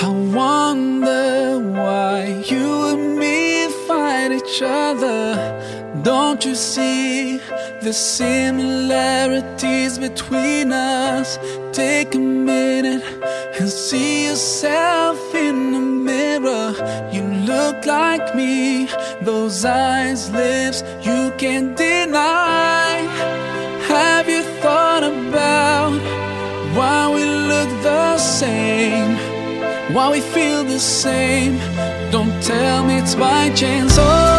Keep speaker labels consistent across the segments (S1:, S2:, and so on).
S1: I wonder why you and me fight each other. Don't you see the similarities between us? Take a minute and see yourself in the mirror. You look like me, those eyes, lips, you can't deny. Why we feel the same? Don't tell me it's by chance. Oh,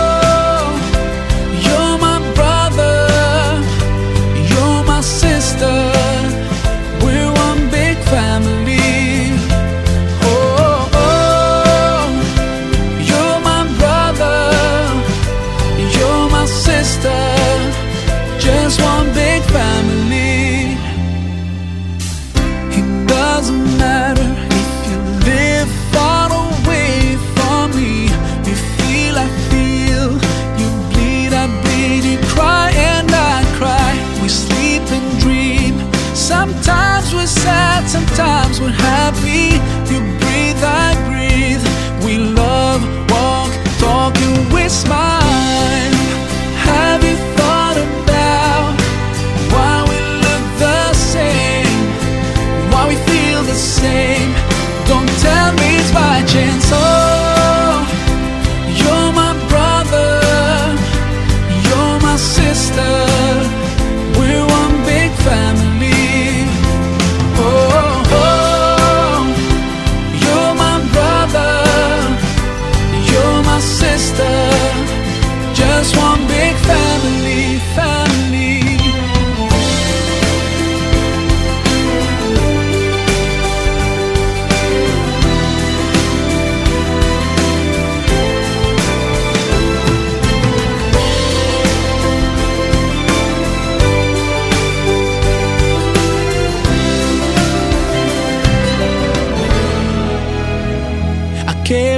S1: sleep and dream. Sometimes we're sad, sometimes we're happy. You breathe, I breathe.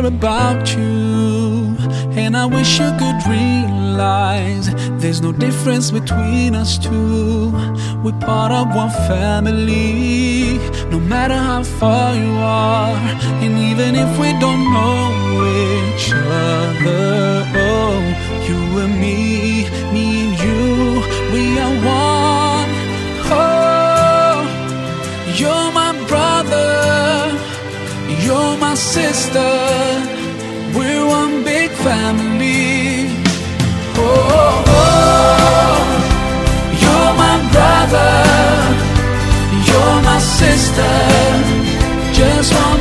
S1: Care about you, and I wish you could realize there's no difference between us two. We're part of one family, no matter how far you are, and even if we don't know each other. Oh, you and me, me and you, we are one. Oh, you're my brother. You're my sister, family. Oh, oh, oh. you're my brother, you're my sister, just one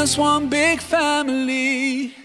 S1: just one big family.